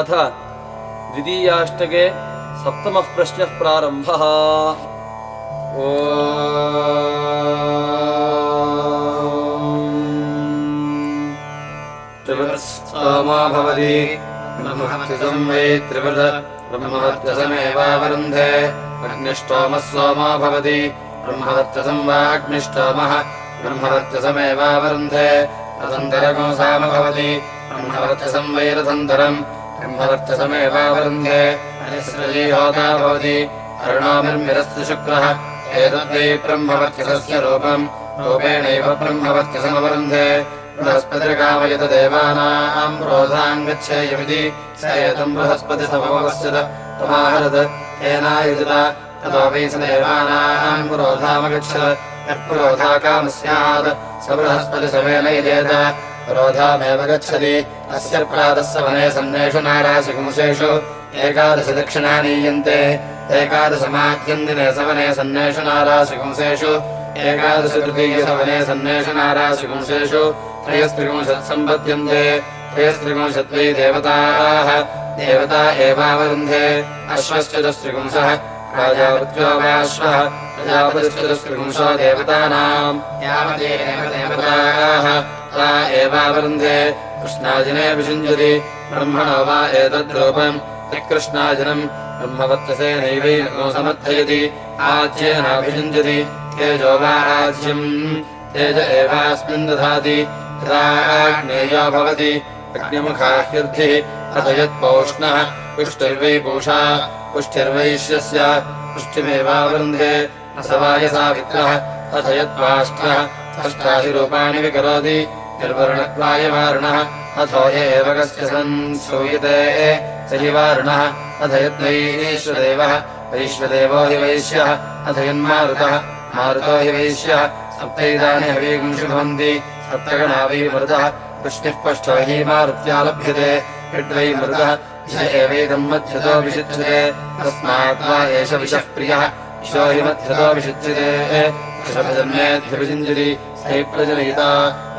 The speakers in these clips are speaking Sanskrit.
अथ द्वितीयाष्टके सप्तमः प्रश्नः प्रारम्भः। त्रिवृत्स्तोमो भवति ब्रह्महत्यसं वै त्रिवृत ब्रह्मवर्त्यसमेवावरुन्धे अग्निष्टोमः सोमो भवति ब्रह्मवर्त्यसं वा अग्निष्टोमः। ब्रह्मवर्त्यसमेवावरुन्धे रथन्तरको साम भवति ब्रह्मवर्त्यसं वै रथन्तरम् ब्रह्मवर्त्यसमेवावरुन्धे हरिस्रजी होता भवति। अरुणोमिर्मिरस्तु शुक्रः। एतद्वै ब्रह्मवर्त्यसस्य रूपम्। रूपेणैव ब्रह्मवर्त्यसमवरुन्धे बृहस्पतिर्कामयत देवानाम् क्रोधाम् गच्छेयमिति। स एतम् बृहस्पतिसमवस्यत तमाहरत् तेनायुजत। ततो वै स देवानाम् स्यात् स बृहस्पतिसमेनैजेत रोधामेव गच्छति। अस्य प्रातस्य वने सन्नेषु नारासिपुंसेषु एकादश दक्षिणा नीयन्ते। एकादशमाद्यन्दिने सवने सन्नेषु नारासिपुंसेषु एकादशतृतीयसवने सन्नेषु नारासिपुंसेषु त्रयस्त्रिपुंशत्सम्पद्यन्ते त्रयस्त्रिपुंशद्वै देवताः। देवता एवावरुन्धे। अश्वश्चतुस्त्रिपुंसः। राजावृत्यो वाश्वः प्रजापतिश्चतुस्त्रिपुंशो देवतानाम् यावदेव देवताः। ता एवावरुन्धे कृष्णाजिने विषुञ्जति ब्रह्मणो वा एतद्रूपम् त्रिकृष्णाजिनम् ब्रह्मवर्तसेनैवैनो समर्थयति। आज्येनाभिषुञ्जति तेजो वा राज्यम् तेज एवास्मिन् दधाति। तदाग्नेयो भवति। अग्निमुखाह्यर्थिः अथ यत्पौष्णः। पुष्टिर्वै पूषा। पुष्टिर्वैश्यस्य पुष्टिमेवावृन्धे न स वायसावित्रः अथ यत्त्वाष्टः अष्टाधिरूपाणि विकरोति निर्वर्णत्वायवारुणः अथो एव कस्य सन् श्रूयते स हि वारुणः अथ यद्वैश्वदेवः वैश्वदेवो हि वैश्यः अथ यन्मारुतः मारुतो हि वैश्यः। सप्तैदानि हवीगुंषु भवन्ति सप्तगणा वै वृष्टिः पष्टो हि मारुत्या लभ्यते यड्वै मृतः। य एवैदम् मध्यतो विषिच्यते तस्मात् एष विषः प्रियः। विशो हि मध्यतो विषिच्यते वृषभजन्मेऽध्यभिषिञ्जति सै प्रजनयिता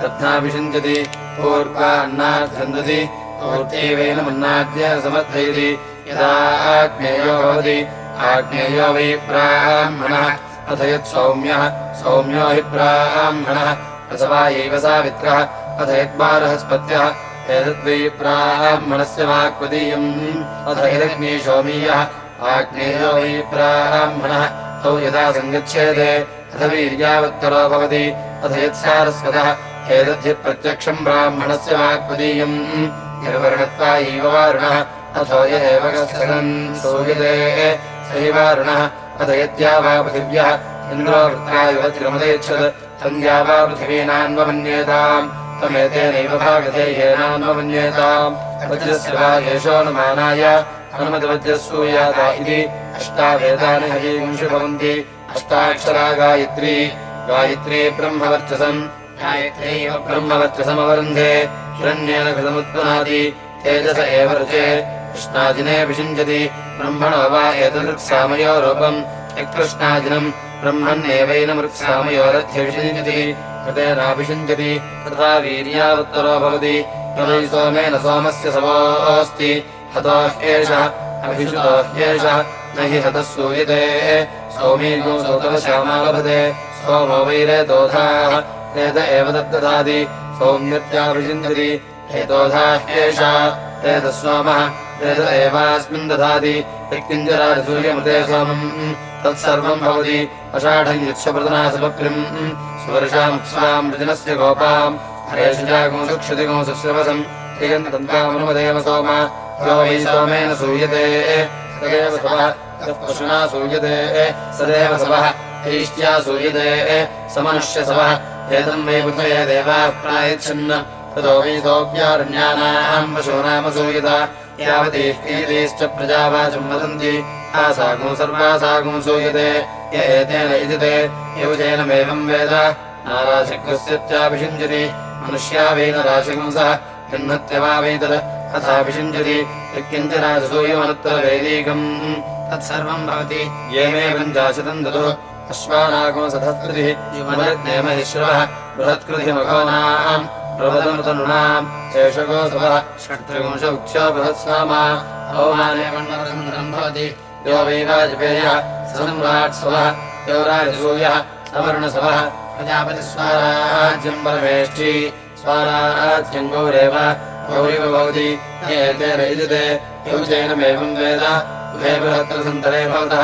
रत्नाभिषिञ्जति पूर्वा अन्नार्थन्दति पूर्त्यैवैनमन्नाद्य समर्थयति, यदा आग्नेयो भवति आग्नेयो वै ब्राह्मणः अथ यत् सौम्यः, सौम्यो हि ब्राह्मणः प्रसवायैव सावित्रः अथ यद्बारहस्पत्यः एतद्वै ब्राह्मणस्य वाक्पदीयम् अथ यदग्निशोमीयः आग्नेयो वै ब्राह्मणः, तौ यदा सङ्गच्छेते अथ वीर्यावत्तरो भवति अथ यत्सारस्वतः एतद्धि प्रत्यक्षम् ब्राह्मणस्य वाक्पदीयम् निर्वर्णत्वा एव वारुणः अथो य एव कश्चन सूयते। स हि वारुणः अथ यद्या वा पृथिव्यः इन्द्रो वृत्रायुव तिरमुदयच्छत् तन्द्या वा पृथिवीनान्वमन्येताम्। तमेतेनैव भागधेयेनान्वमन्येताम् वज्रस्य वा एषोऽनुमानाय हनुमतिवज्रः सूयात इति अष्टावेदानि भवन्ति अष्टाक्षरा गायत्री गायत्री ब्रह्मवर्चसम्। गायत्र्यैव ब्रह्मवर्चसमवरुन्धे हिरण्येन घृतमुत्पुनाति तेजस एव रुचे कृष्णाजिने विषिञ्जति ब्रह्मणो वा एतदृक्सामयो रूपम्। यत्कृष्णाजिनम् ब्रह्मण्येवैनमृक्सामयोरध्यविषिञ्जति कृतेनाभिषिञ्जति तथा वीर्यावत्तरो भवति। सोमेन सोमस्य समोऽस्ति हतो ह्येषः अभिषुतो ह्येषः न हि हतः सूयते। सौमीको सौतवश्यामा लभते ह्येषा रेतः सोमः रेत एवास्मिन् दधाति। यत्किञ्जराजसूर्यमृते सोमम् तत्सर्वम् भवति। अषाढम् यच्छप्रदनासपक्रिम् सुवर्षामुत्स्वाम् रजनस्य गोपाम्। हरेषु जागुंसुक्षतिगुं सुश्रवसम्। त्रियन्तन्तामनुमदेव सोम। यो वै सोमेन सूयते। सदेव सवः पशुना सूयते। सदेव सवः हैष्ट्या सूयते समनुष्यसवः एतम् वै पृथ्वये देवाः प्रायच्छन् ततो वै सोऽप्यारण्यानाम् पशूनामसूयत यावतीः कीलीश्च प्रजा वाचम् वदन्ति। आसागुं सर्वासागुं सूयते। य एतेन इदिते यौजेनमेवम् वेद। नाराशिकृस्यत्याभिषिञ्जति मनुष्या वै न राशिगुंसः गृह्णत्यवा वैतत् अथाभिषिञ्जति यत्किञ्चनासूयमनुत्तरवैदीकम् तत्सर्वम् भवति ये मे पञ्चाशतम् ददु अश्वानागो सधत्कृतिः युमलग्नेमहिश्रवः बृहत्कृतिमघोनाम् प्रवदनुतनुनाम् शेषगोसवः षट्त्रिंश उक्ष्यो बृहत्सामा अवमाने मण्डलसन्दरम् भवति। यो वैराजपेयः सम्राट्सवः यो राजसूयः सवर्णसवः प्रजापतिस्वाराज्यम् परमेष्टि स्वाराज्यम् गौरेव गौरिव भवति एते रैजते योजैनमेवम् वेद उभे बृहत्रसन्तरे भवतः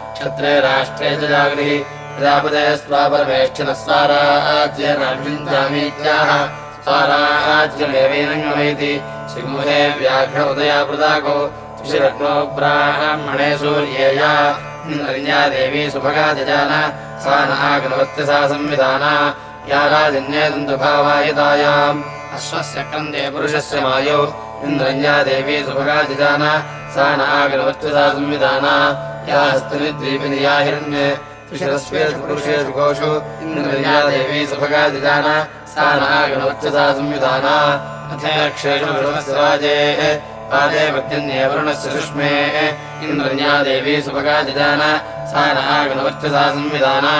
क्षत्रे राष्ट्रे च प्रजापते स्वापरमेष्ठिनः स्वाराज्येनाभिषिञ्चामीत्याह स्वाराज्यमेवैनङ्गमेति सिंहे व्याघ्र उदया उदयापृदाको त्रिशिरग्नो ब्राह्मणे सूर्येया। देवी सुभगा जजान सा नागनवत्य सा संविधाना। या राजन्ये अश्वस्य पुरुषस्य मायौ। इन्द्रन्या देवी सुभगा जजान सा सा संविधाना। या हस्तनिद्वीपिनि या हिरण्ये त्रिशिरस्वेषु पुरुषेषु कोषु इन्द्रन्या देवी सुभगा जजान सा नागनवत्य सा संविधाना अथेक्षेषु राजेः पादे पद्यन्ये वरुणस्य सुष्मे इन्द्रन्या देवी सुभगा जजान सा नागनवत्यसा संविधाना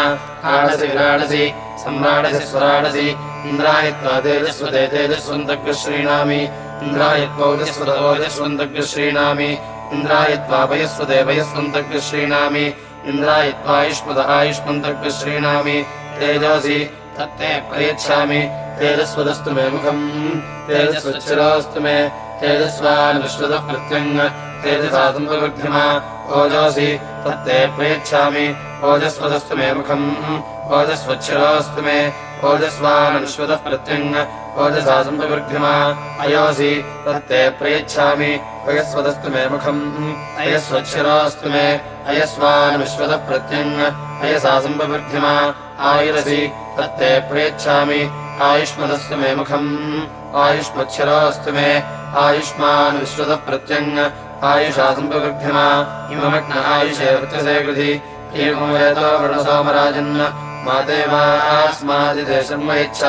आडसि विराडसि सम्राडसि स्वराडसि इन्द्रायत्वा तेजस्वते तेजस्वन्तग्र श्रीणामि इन्द्राय त्वा वयस्वदे वयस्वन्तग्श्रीणामि इन्द्राय त्वा युष्मद आयुष्मन्तग्श्रीणामि तेजोऽसि तत्ते प्रयच्छामि तेजस्वदस्तु मे मुखम्, तेजस्वच्छिरोऽस्तु मे। तेजस्वानुश्रुतः प्रत्यङ्ग तेजसा सम्प्रवृद्धिमा ओजोऽसि तत्ते प्रयच्छामि ओजस्वदस्तु मे मुखम्, ओजस्वच्छिरोऽस्तु मे। ओजस्वानुश्रुतः प्रत्यङ्ग ओजसा सम्प्रवृद्धिमा अयोऽसि तत्ते प्रयच्छामि अयस्वदस्तु मे मुखम्, अयस्वच्छिरास्तु मे अयस्वानुश्वतप्रत्यङ् अयसा सम्पवृद्धिमा आयुरसि, तत्ते प्रयच्छामि आयुष्मदस्तु मे मुखम्, आयुष्मच्छिरास्तु मे आयुष्मान् विश्वतप्रत्यङ् आयुषा सम्पवृद्धिमा इममग्न आयुषे वृत्तसे कृधि एवमवेतो वृणसोमराजन् मा वा शर्म यच्छ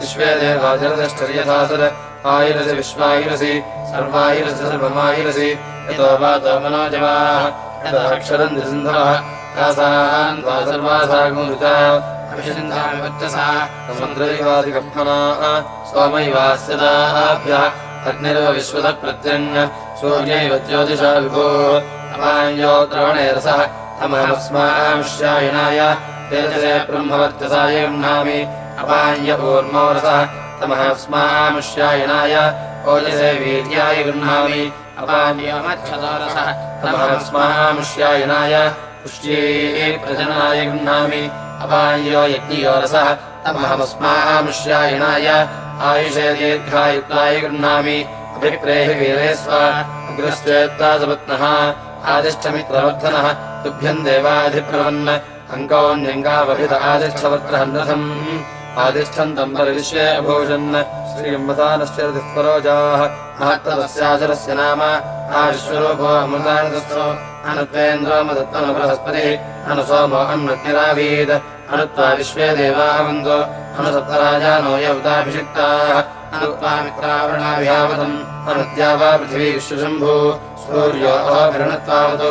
विश्वे देवाधिरदष्टर्यथा आयुरसि विश्वायुरसि सर्वायुरसि सर्वमायुरसि यतो वातो मनोजवाः यदाक्षरम् सिन्धवः तासान् वा सर्वासागुरुता अभिषिन्धामि वर्चसा समुद्रैवादिकम्पना सोमैवास्यदाभ्यः अग्निरव विश्वतः प्रत्यङ्ग सूर्यैव ज्योतिषा विभो। अपाञ्यो द्रवणे रसः तमहमस्मांश्यायणाय तेजसे ब्रह्मवर्चसाय गृह्णामि अपाञ्य ऊर्मो रसः तमहस्मांश्यायणाय ओजसे वीर्याय गृह्णामि। अपाञ्योमच्छतो रसः तमहस्मांश्यायणाय पुष्ट्ये प्रजननाय गृह्णामि। अपाञ्यो यज्ञयो रसः तमहमस्मांश्यायणाय आयुषे दीर्घायुक्ताय गृह्णामि। अभिप्रेहि वीरे सपत्नः आदिष्टमित्रवर्धनः तुभ्यम् देवाधिप्रवन् अङ्कोऽन्यङ्गावभिध आदिष्ठवत्रहन्नथम् आदिष्ठन्तम् परिविश्ये अभूषन् श्रीम्बतानश्चरतिस्वरोजाः महत्तदस्याचरस्य नाम आविश्वरूपो अमृतानदस्थो अनुत्वेन्द्रोमदत्तनु बृहस्पतिः अनु सोमो अन्वग्निरावीत् अनुत्वा विश्वे देवावन्दो। अनुसप्तराजानो यवताभिषिक्ताः अनुत्वा मित्रावृणाभियावतम् अनुद्या वा पृथिवी विश्वशम्भू। सूर्यो अहोभिरणत्वावतु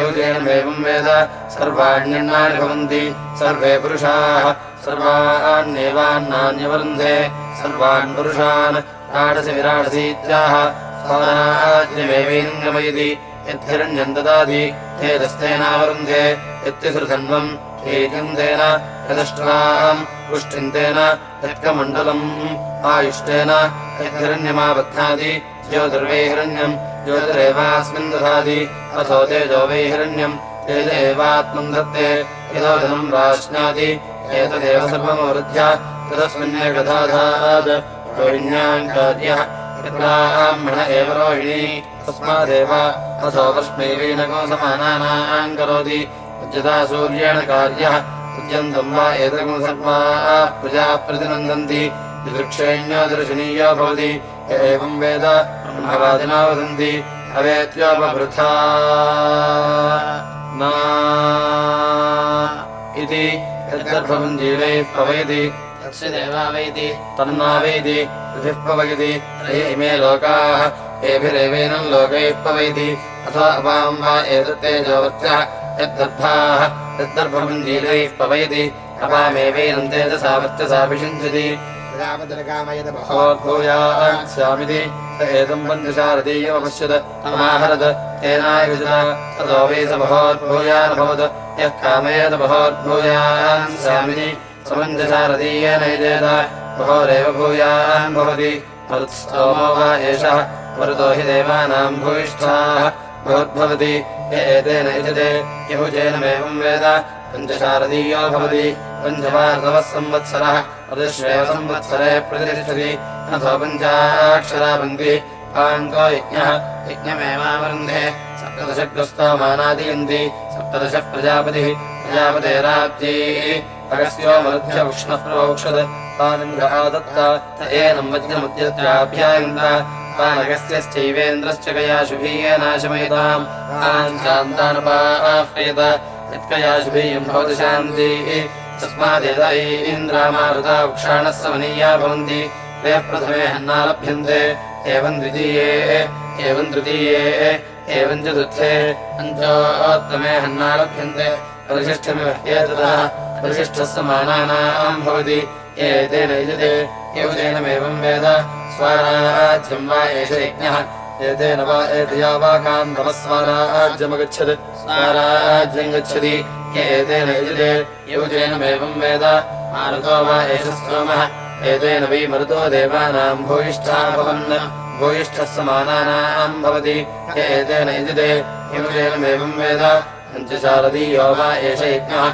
योजेनमेवम् वेद सर्वाण्यन्नानि भवन्ति सर्वे पुरुषाः सर्वाण्येवान्नान्यवरुन्धे सर्वान् पुरुषान् राडसि विराडसीत्याह स्वराज्यमेवैनम् गमयति यद्धिरण्यम् ददाति तेजस्तेनावरुन्धे यत्तिसृधन्वम् एजन्तेन यदष्ट्राम् पुष्टिन्तेन यत्कमण्डलम् आयुष्टेन यद्हिरण्यमाबध्नाति ज्योतिर्वैहिरण्यम्। ज्योतिरेवास्मिन् दधाति। अथो तेजो वैहिरण्यम्। तेज एवात्मम् धत्ते। यदोदनम् राश्नाति एतदेव सर्वमवरुध्य तदस्मिन्नेकधाधात् कार्यः ब्राह्मण एव रोहिणी। तस्मादेव अथो वृष्णैवीनको समानानाम् करोति। उद्यता सूर्येण कार्यः। उद्यन्तम् वा दिदृक्षेण्यो दर्शनीयो भवति एवम् वेद ब्रह्मवादिना वदन्ति अवेत्योपवृथा न इति यद्गर्भम् जीवैः पवयति तस्य देवावैति तन्नावेति ऋभिः पवयति रे इमे लोकाः एभिरेवेनम् लोकैः पवयति। अथवा अपाम् वा एतत्तेजोवत्यः यद्दर्भाः यद्दर्भम् जीवैः पवयति। अपामेवैनम् तेजसा वर्चसा विषिञ्चति प्रजापतिर्कामयत भूयात् स्यामिति स एतम् पञ्चशारदीयमपश्यत् समाहरत् तेनायुजत ततो वै स बहोद्भूयानभवत् यः कामयेत बहोद्भूयान् स्यामिति समञ्जशारदीयनैदेत बहोरेव भूयान् भवति। मरुत्स्तोमो वा एषः। मरुतो हि देवानाम् भूयिष्ठाः। भवद्भवति। य एतेन युजते। यहुजेनमेवम् वेद। पञ्चशारदीयो भवति। पञ्चमार्दवः संवत्सरः। तदश्वेव प्रतिष्ठति। अथो पञ्चाक्षराभङ्गि आङ्को यज्ञः। यज्ञमेवावरुन्धे। सप्तदशग्रस्तोमानादीयन्ति। सप्तदशः प्रजापतिः। प्रजापतेराब्धीः अगस्यो मध्य उष्णः प्रोक्षद। तानिन्द्रहादत्त त एनं वज्रमुद्यत्राभ्यायन्त तानगस्यश्चैवेन्द्रश्च कयाशुभीयेनाशमयताम् तान् शान्तानुपाप्येत यत्कयाशुभीयम् भवति शान्तिः। तस्मादेत इन्द्रामारुता वृक्षाणः समनीया भवन्ति। ते प्रथमे हन्नालभ्यन्ते एवम् द्वितीये एवम् एवम् चतुर्थे। पञ्चोत्तमे हन्नालभ्यन्ते परिशिष्टः समानानाम् भवति। एतेन युजते। युजेनमेवम् वेद। स्वराज्यम् वा एष यज्ञः एतेन वा एतया वा कान्तमः स्वराज्यमगच्छत् स्वराज्यम् गच्छति एतेन युजते? युजेनमेवम् वेद। मारुतो वा एष स्तोमः एतेन वै मरुतो देवानाम् भूयिष्ठा भवन् भूयिष्ठः समानानाम् भवति। एतेन युजते? युजेनमेवम् वेद। पञ्चशारदीयो वा एष यज्ञः।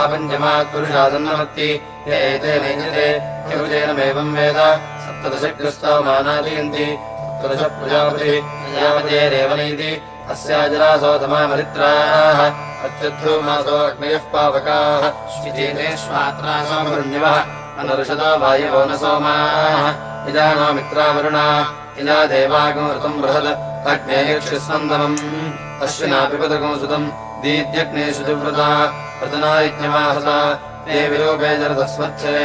आपञ्चमात् पुरुषादन्नमत्ति य एतेन युजते? युजेनमेवम् वेद। सप्तदशग्रस्तमानादयन्ति अत्युद्धूमासो अग्नयः पावकाः श्विजेतेष्वात्रासोमरुण्यवः अनर्षतो वायवो न सोमाः इदा नो मित्रावरुणा इदा देवागमृतम् बृहत् अग्नेयक्षिस्वन्दमम् अश्विना पिबतकम् सुतम् दीद्यग्नेषु दुव्रता प्रतनायज्ञमाहसा ते विरूपे जरदस्मच्छे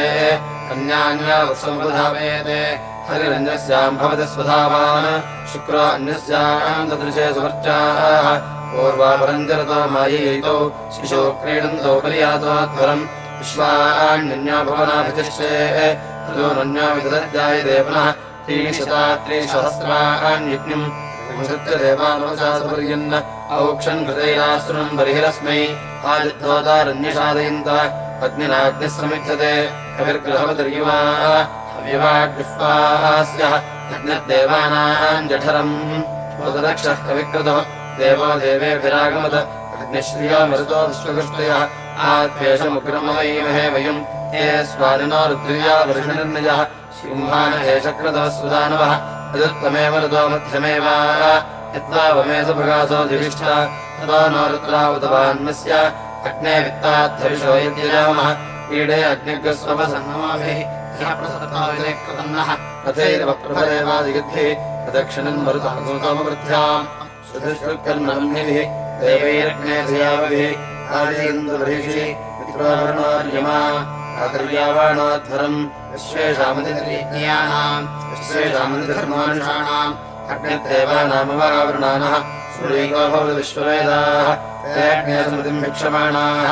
कन्यान्या वत्समुपधावेते हरिरन्यस्याम् भवति स्वधावान् शुक्रो त्रीणिशता त्रिसहस्राण्यज्ञम् देवानवशासपर्यन्न औक्षन् कृतैराश्रुनम् बर्हिरस्मै आदिद्धोतारण्यसादयन्त अग्निनाग्निः समिध्यते कविर्गृहवतिर्युवा अग्निर्देवानाम् जठरम् मोददक्षः कविकृतः। देवो देवेभिरागमत। अग्निश्रियो मरुतो विश्वकृष्टयः। आद्वेषमुग्रमवैमहे वयम्। ये स्वादिनो रुद्रिया वर्षनिर्णयः। सिंहान एषकृतः सुदानवः। यदुत्तमेव ऋतो मध्यमेव। यद्वावमेसप्रकाशो जिविष्ठ ततो नो रुद्रा उतवान्मस्य। अग्ने वित्ताद्धविषो यद्यजामः पीडे अग्निग्रस्वपसन्नमाभिः कृतन्नः तथैव प्रभरेवादिगद्भिः प्रदक्षिणम् मरुतमृथ्याम् सुधिष्ठुकर्णवह्निभिः देवैरग्ने धियावभिः आर्येन्द्रभीषि मित्रोर्णार्यमा आकर्यावाणाध्वरम् विश्वेषामतिर्यज्ञानाम् विश्वेषामतिधर्मानुषाणाम् अग्निर्देवानामवावृणानः सूर्यैको भवति विश्ववेदाः ते अग्ने स्मृतिम् भिक्षमाणाः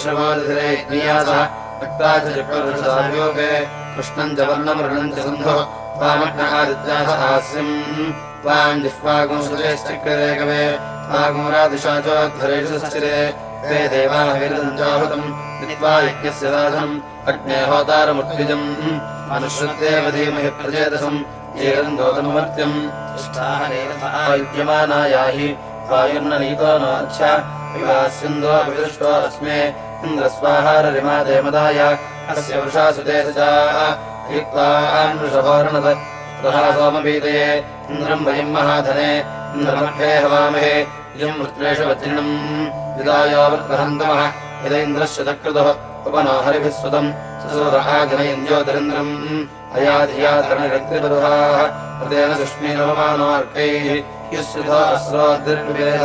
श्रवोदधिरे यज्ञियासः भक्ता च चक्रवृषायोगे कृष्णम् च वर्णमृणम् च सन्धुः त्वामग्न हास्यम् त्वाम् जिह्वागुंसुतेश्चक्ररे कवे त्वागुरादिशाचोद्धरेषु सश्चिरे ते देवाभिरुदञ्जाहुतम् नीत्वा यज्ञस्य साधनम् अग्नेहोतारमुत्विजम् अनुश्रुत्येव धीमहि प्रचेतसम् येरन्दोतममर्त्यम् विद्यमानायाहि वायुर्न नीतो नोच्छा विवास्यन्दो विदृष्टो अस्मे। इन्द्रस्वाहाररिमा देमदाय अस्य वृषा सुते वृषभोर्णद तथा सोमपीतये इन्द्रम् वयम् महाधने। इन्द्रमध्ये हवामहे। इयम् वृत्रेषु वज्रिणम्। विदायोवृत्वहन्तमः यदैन्द्रस्य तकृतः उपनो हरिभिः सुतम् ससूरहाजनयञ्ज्योतिरिन्द्रम् अयाधिया धरणिरक्तिपरुहाः हृदेन सुष्मीनवमानो अर्कैः युस्युधो अस्रोद्दिर्विभेद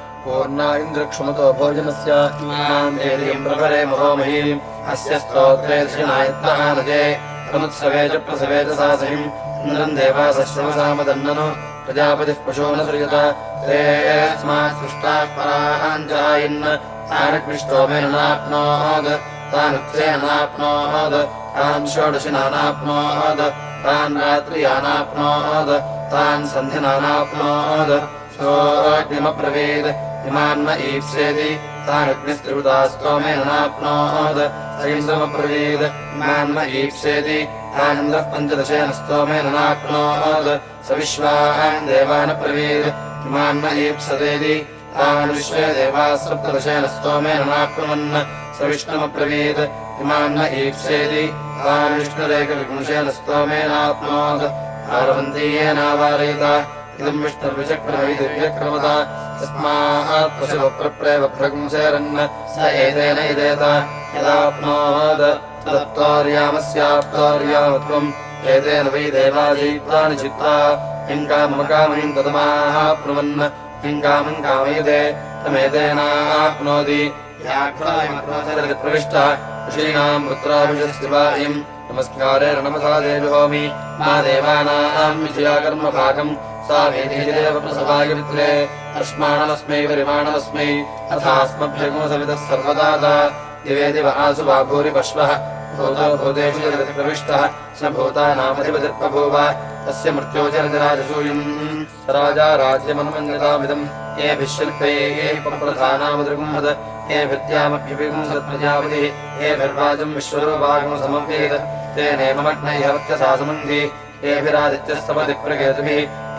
पूर्णा भोजनस्य। दक्षिणायत्तहानजे प्रमुत्सवे च प्रसवे च सासहिम् इन्द्रम् देवासश्रमसामदन्ननु प्रजापतिः पशो न सृजत। ते अस्मात् सृष्टाः पराञ्जायन् तानक्मिष्टोमेन नाप्नोद तानुत्थेन नाप्नोद तान् षोडशिनानाप्नोद तान् रात्रियानाप्नोद तान् सन्धिनानाप्नोद सोऽग्निमब्रवीत् इमान्म सैन्द्रमब्रवीत् इमान्म ईप्स्येति तानिन्द्रः पञ्चदशेन स्तोमेन नाप्नोद स विश्वान् देवानब्रवीत् इमान्म ईप्सतेति तान् विश्वे देवाः सप्तदशेन स्तोमेन नाप्नुवन् स विष्णुमब्रवीत् इमान्न ईप्स्येति तान् विष्णुरेकविपुंशेन स्तोमेनाप्नोद आरवन्तीयेनावारयित इदम् विष्णुर्विचक्रमैदिव्यक्रमत एतेन इदेत यदाप्नोद तदप्तोर्यामस्याप्तोर्यामत्वम् एतेन वै देवाजीत्वानि चित्ता किम् कामकामयम् तदमाप्नुवन् किम् कामम् कामयते तमेतेनाप्नोति प्रविष्टः। ऋषीणाम् पुत्राभिषस्तिवायम् नमस्कारेण नमसा देविहोमि मा देवानाम् विजया कर्मभागम् सा वेदीदेव प्रसवायुमित्रे अस्माणमस्मै परिमाणमस्मै सर्वदा दिवे दिव आसु वा भूरिपश्वः भूतो भूतेषु प्रविष्टः, स भूतानामधिपतिर्बभूव तस्य मृत्योजरजराजसूयम् राजा राज्यमनुमन्यतामिदम् येभिः शिल्पैः पप्रधानामदृगुंहद येभिद्यामभ्यभिगुंसत्प्रजापतिः येभिर्वाजम् विश्वरूपागम् समम्भेद ते समन्धि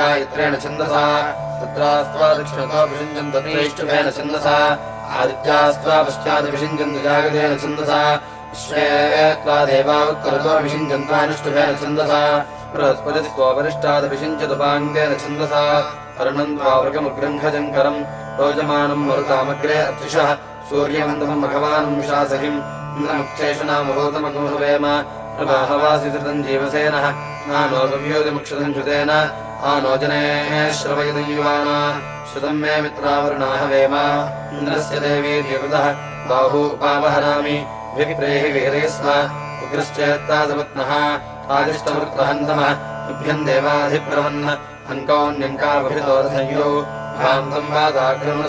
गायत्रेण छन्दसा तत्रास्त्वा दक्षिणतोऽभिषिञ्चन्तु त्रैष्टुभेन छन्दसा जागतेन छन्दसा देवावत्तरतोऽभिषिञ्चन्त्वानुष्टुभेन छन्दसा अर्णम् त्वावृगमुग्रङ्घजङ्करम् रोजमानम् मरुतामग्रे अत्रिषः सूर्यमन्दमम् भगवानम् शासहिम् इन्द्रमुक्षेषु नाम भूतमगुहवेम प्रभाहवासितम् जीवसेनः। नानोपव्योतिमुक्षतम् श्रुतेन आनोजने श्रवयति युवाना। श्रुतम् मे मित्रावरुणाह वेम। इन्द्रस्य देवी द्यकृतः बाहू उपावहरामि विप्रेहि विहरे स्म। उग्रश्चेत्तादपत्नः आदिष्टवृत्रहन्तमः। तुभ्यम् अङ्कौन्यङ्कावभितोऽर्थयो। भान्तम् वादाग्रमण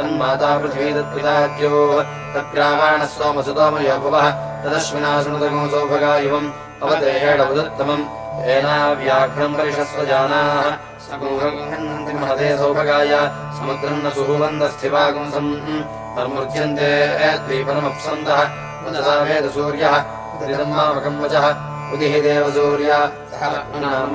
तन्माता पृथिवी तत्पिताद्योः तत्ग्रामाणः सोमसुतोमयो भवः तदश्विना शृणुतगो सौभगा इवम् येनाव्याघ्रम् परिषस्व जानाः सगुहन्ति महते सौभगाय। समुद्रम् न सुहुवन्दस्थिवागुंसम् द्वीपनमप्सन्तः उदसा वेदसूर्यः। उदितम्मामकम् वचः। उदिः देवसूर्य नाम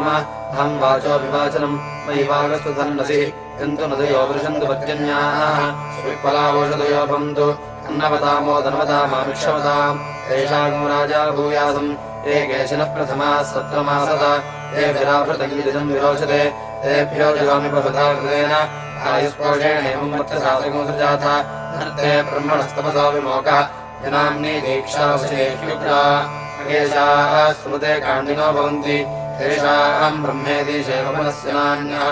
अहम् वाचोऽभिवाचनम्। मयि वागस्तु धन्नसि यन्तु नदयो वृषन्तु पर्जन्याः विफलावोषधयो भवन्तु अन्नवतामो धनवतामामिक्षवताम् तेषागो राजा भूयासम्। ये केशिनः प्रथमाः सत्रमासत तेभिराभृतम् विरोचते। तेभ्यो जगामि बहुधा कृतेन। आयुष्पोषेणेवम् मत्स्यसाधकमुसृजाथ ते ब्रह्मणस्तपसो विमोकः। जनाम्नि दीक्षावशेष्युग्रा स्मृते काण्डिनो भवन्ति। तेषाम् ब्रह्मेदीशेवमनस्य नान्यः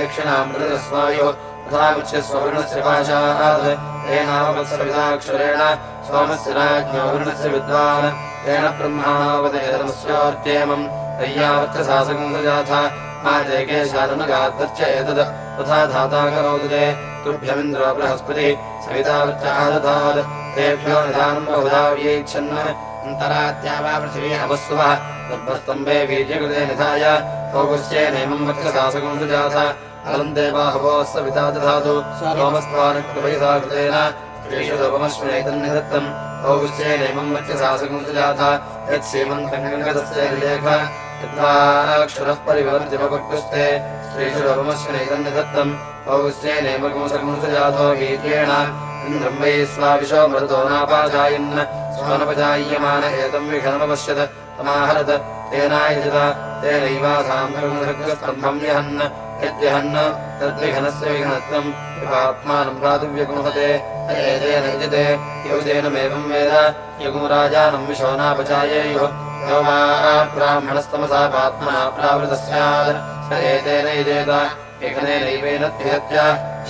दक्षिणामृतस्वायुः तथा मुच्यस्ववर्णस्य पाशात् तेनावत्सविदाक्षरेण सोमस्य राज्ञो वर्णस्य विद्वान्। तेन ब्रह्मावदेतमस्योर्त्येमम् तय्यावर्थसासकम् सजाथ मा जयकेशादनुगादर्च एतत् तथा धाता करोतु ते तुभ्यमिन्द्रो बृहस्पतिः। बहुधाव्यैच्छन् अन्तराद्या वा पृथिवी अवस्वः। गर्भस्तम्भे वीर्यकृते दधातु। सोमस्त्वानकृपयिता कृतेन स्त्रीषु लोपमश्वनेतन्निधत्तम् ओगुष्ये नेमम् वक्षसासगुंसुजाथ। यत्सीमन्तङ्गङ्गदस्य निलेख। यद्वाक्षरः परिवर्तिमपक्तुस्ते स्त्रीषु लोपमश्वनेतन्निधत्तम् वीर्येण। इन्द्रम्बैः स्वाविशो नापाचायन् स्वनपजाय्यमान एतम् विघनमपश्यत् समाहरत् तेनायजत। तेनैवासाम्भम् विहन् यद्विहन् तद्विघनस्य विघनत्वम्। भ्रातुव्यगुंहते एतेन यजते यौदेनमेवम् वेद। यगुम् राजानम् विशो नापचायेयुः यो वा ब्राह्मणस्तमसा प्रावृतः स्यात्। स एतेन यजेत विघनेनैवेन द्विहत्य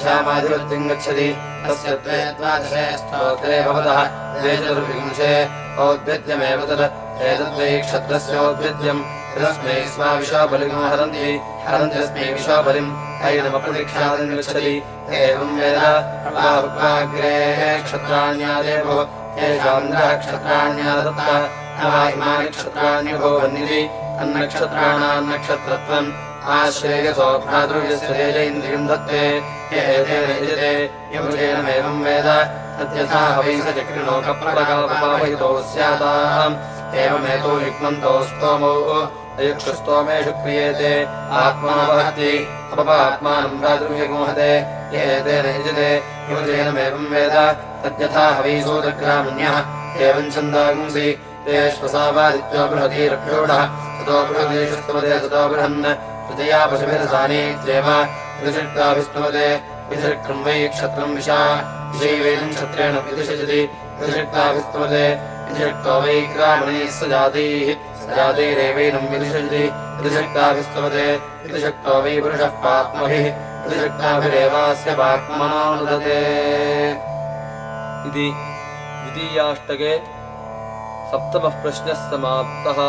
श्यामाधिपत्यम् गच्छति तस्य द्वे द्वादशे स्तोत्रे भवतः द्वे चतुर्विंशे औद्भिद्यमेव तत्। एतद्वै क्षत्रस्योद्भिद्यम् तस्मै स्वाविशाबलिगम् हरन्ति। हरन्त्यस्मै विशाबलिम्। हैनमप्रतिक्षादम् गच्छति एवम् वेद प्रभाग्रे क्षत्राण्यादेवो येषान्द्रः क्षत्राण्यादत्त। न वा इमानि क्षत्राण्यभोवन्निधि तन्नक्षत्राणाम् नक्षत्रत्वम् आश्रेयसो भ्रातृव्यस्य तेज इन्द्रियम् दत्ते एतेन यजते यमुजेनमेवम् वेद। तद्यथा हवै स चक्रिणोकप्रकल्पपावहितो स्याताम् एवमेतो युग्मन्तो स्तोमौ अयुक्षुस्तोमेषु क्रियेते। आत्मावहति अपपात्मानम् भ्रातृव्यगोहते एतेन यजते यमुजेनमेवम् वेद। तद्यथा सूतग्रामण्यः एवम् छन्दागुंसि। तेष्वसावादित्यो बृहतीरभ्यूढः ततो स्तवते ततो बृहन्। तृतीया पशुभिरसानीत्येव विधिषक्ताभिस्तवते विधिषक्त्रम् वै क्षत्रम् विशा। विषैवेदम् क्षत्रेण विधिषजति विधिषक्ताभिस्तवते विधिषक्तो वै ग्रामणैः स जातीः स जातिरेवैनम् विधिषजति विधिषक्ताभिस्तवते विधिषक्तो वै पुरुषः पात्मभिः विधिषक्ताभिरेवास्य पात्मनो नुदते इति द्वितीयाष्टके सप्तमः प्रश्नः समाप्तः